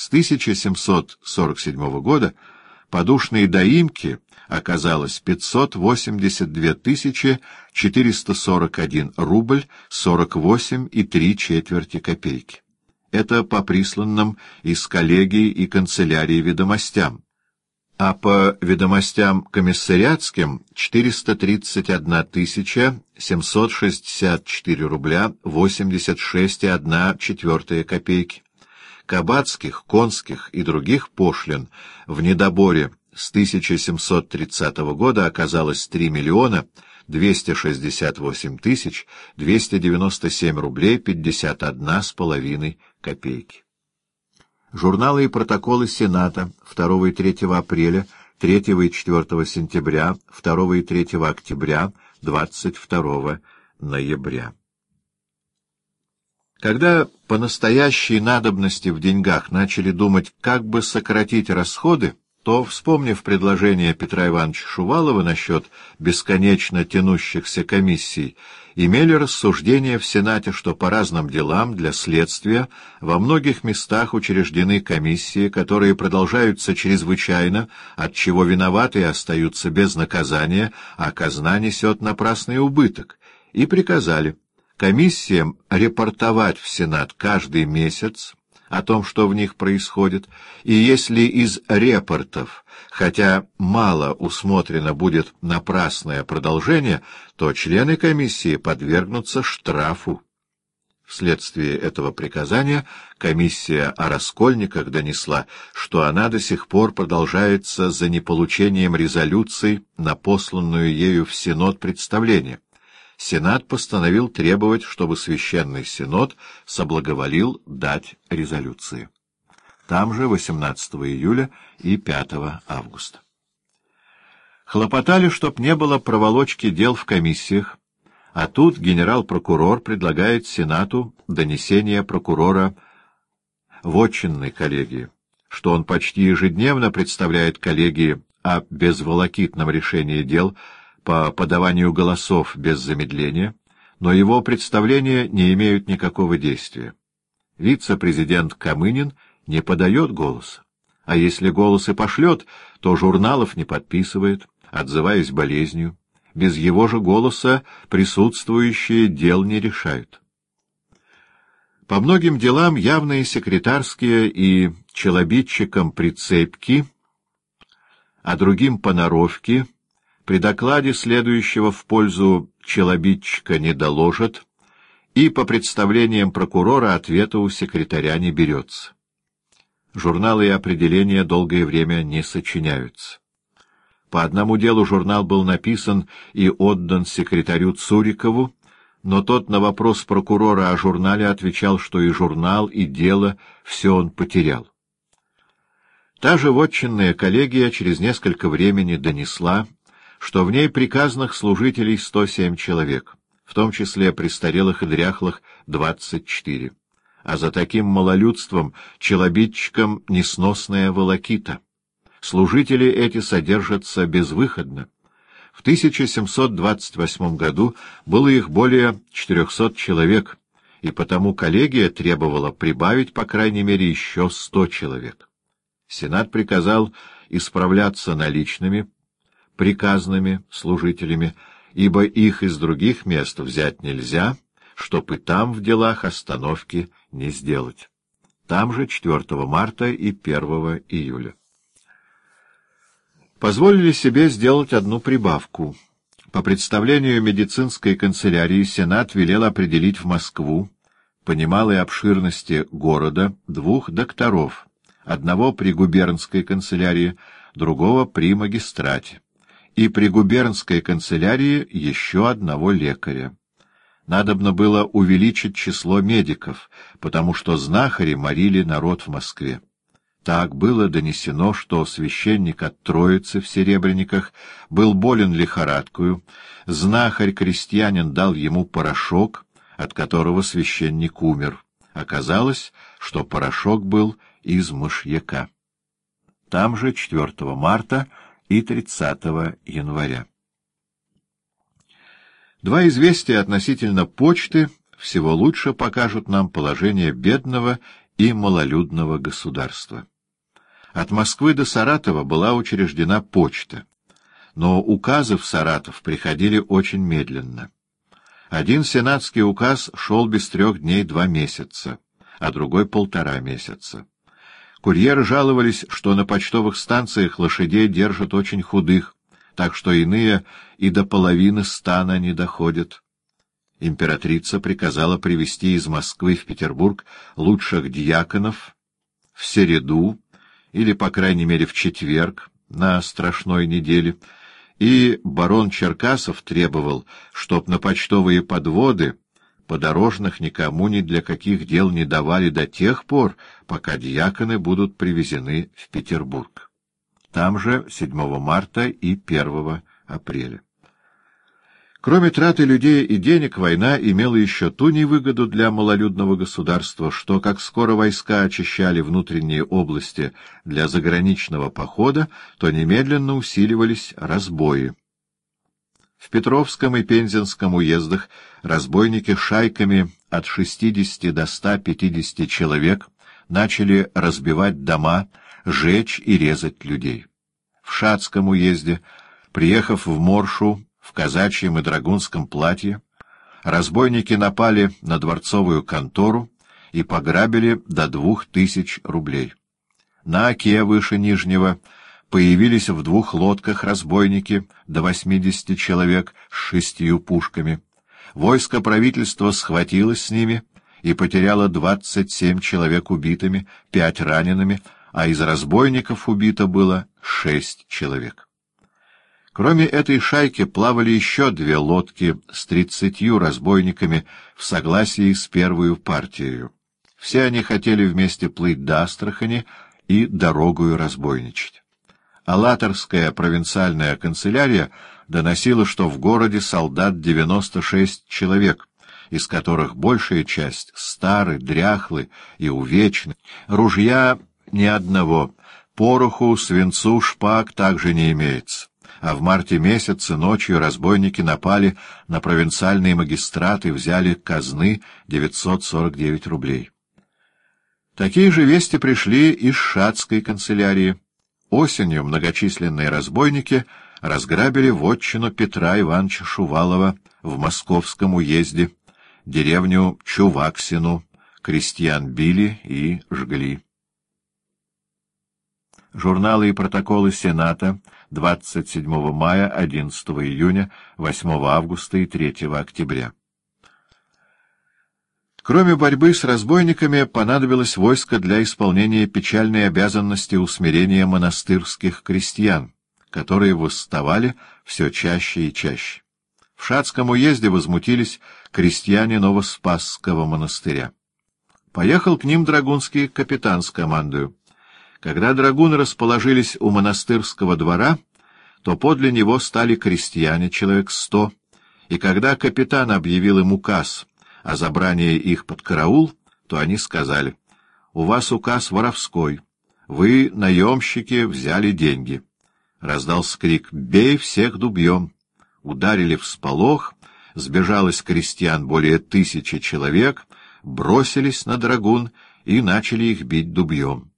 С 1747 года подушные доимки оказалось 582 441 рубль 48 и 3 четверти копейки. Это по присланным из коллегии и канцелярии ведомостям. А по ведомостям комиссариатским 431 764 рубля 86 и 1 четвертая копейки. Кабацких, конских и других пошлин в недоборе с 1730 года оказалось 3 миллиона 268 тысяч 297 рублей 51 с половиной копейки. Журналы и протоколы Сената 2 и 3 апреля, 3 и 4 сентября, 2 и 3 октября, 22 ноября. Когда по настоящей надобности в деньгах начали думать, как бы сократить расходы, то, вспомнив предложение Петра Ивановича Шувалова насчет бесконечно тянущихся комиссий, имели рассуждение в Сенате, что по разным делам для следствия во многих местах учреждены комиссии, которые продолжаются чрезвычайно, от чего виноватые остаются без наказания, а казна несет напрасный убыток, и приказали комиссиям репортовать в Сенат каждый месяц, о том, что в них происходит, и если из репортов, хотя мало усмотрено будет напрасное продолжение, то члены комиссии подвергнутся штрафу. Вследствие этого приказания комиссия о раскольниках донесла, что она до сих пор продолжается за неполучением резолюций на посланную ею в Синод представление. Сенат постановил требовать, чтобы Священный Синод соблаговолил дать резолюции. Там же 18 июля и 5 августа. Хлопотали, чтоб не было проволочки дел в комиссиях, а тут генерал-прокурор предлагает Сенату донесение прокурора в отчинной коллегии, что он почти ежедневно представляет коллегии о безволокитном решении дел по подаванию голосов без замедления, но его представления не имеют никакого действия. Вице-президент Камынин не подает голос, а если голос и пошлет, то журналов не подписывает, отзываясь болезнью. Без его же голоса присутствующие дел не решают. По многим делам явные секретарские и челобитчикам прицепки, а другим поноровки — при докладе следующего в пользу челобитчика не доложат, и по представлениям прокурора ответа у секретаря не берется. Журналы и определения долгое время не сочиняются. По одному делу журнал был написан и отдан секретарю Цурикову, но тот на вопрос прокурора о журнале отвечал, что и журнал, и дело все он потерял. Та же вотчинная коллегия через несколько времени донесла, что в ней приказных служителей 107 человек, в том числе престарелых и дряхлых 24, а за таким малолюдством челобитчикам несносная волокита. Служители эти содержатся безвыходно. В 1728 году было их более 400 человек, и потому коллегия требовала прибавить, по крайней мере, еще 100 человек. Сенат приказал исправляться наличными, приказными служителями, ибо их из других мест взять нельзя, чтоб и там в делах остановки не сделать. Там же 4 марта и 1 июля. Позволили себе сделать одну прибавку. По представлению медицинской канцелярии Сенат велел определить в Москву, по немалой обширности города, двух докторов, одного при губернской канцелярии, другого при магистрате и при губернской канцелярии еще одного лекаря. Надобно было увеличить число медиков, потому что знахари морили народ в Москве. Так было донесено, что священник от Троицы в Серебряниках был болен лихорадкою, знахарь-крестьянин дал ему порошок, от которого священник умер. Оказалось, что порошок был из мышьяка. Там же 4 марта и 30 января. Два известия относительно почты всего лучше покажут нам положение бедного и малолюдного государства. От Москвы до Саратова была учреждена почта, но указы в Саратов приходили очень медленно. Один сенатский указ шел без трех дней два месяца, а другой — полтора месяца. Курьеры жаловались, что на почтовых станциях лошадей держат очень худых, так что иные и до половины стана не доходят. Императрица приказала привезти из Москвы в Петербург лучших дьяконов в середу, или, по крайней мере, в четверг, на страшной неделе, и барон Черкасов требовал, чтоб на почтовые подводы подорожных никому ни для каких дел не давали до тех пор, пока дьяконы будут привезены в Петербург. Там же 7 марта и 1 апреля. Кроме траты людей и денег, война имела еще ту невыгоду для малолюдного государства, что, как скоро войска очищали внутренние области для заграничного похода, то немедленно усиливались разбои. В Петровском и Пензенском уездах разбойники шайками от 60 до 150 человек начали разбивать дома, жечь и резать людей. В Шацком уезде, приехав в Моршу, в казачьем и драгунском платье, разбойники напали на дворцовую контору и пограбили до двух тысяч рублей. На оке выше Нижнего появились в двух лодках разбойники до восьмидесяти человек с шестью пушками. Войско правительства схватилось с ними и потеряло двадцать семь человек убитыми, пять ранеными, а из разбойников убито было шесть человек. Кроме этой шайки плавали еще две лодки с тридцатью разбойниками в согласии с первую партией. Все они хотели вместе плыть до Астрахани и дорогую разбойничать. Алаторская провинциальная канцелярия доносила, что в городе солдат 96 человек, из которых большая часть стары, дряхлы и увечны, ружья ни одного, пороху, свинцу, шпаг также не имеется а в марте месяце ночью разбойники напали на провинциальные магистраты и взяли казны 949 рублей. Такие же вести пришли из шатской канцелярии. Осенью многочисленные разбойники разграбили вотчину Петра Ивановича Шувалова в Московском уезде, деревню Чуваксину, крестьян били и жгли. Журналы и протоколы Сената 27 мая, 11 июня, 8 августа и 3 октября. Кроме борьбы с разбойниками, понадобилось войско для исполнения печальной обязанности усмирения монастырских крестьян, которые восставали все чаще и чаще. В Шацком уезде возмутились крестьяне Новоспасского монастыря. Поехал к ним драгунский капитан с командою. Когда драгуны расположились у монастырского двора, то подле него стали крестьяне, человек сто, и когда капитан объявил им указ о забрании их под караул, то они сказали, «У вас указ воровской, вы, наемщики, взяли деньги». Раздался крик «Бей всех дубьем!» Ударили в сполох, сбежалось крестьян более тысячи человек, бросились на драгун и начали их бить дубьем.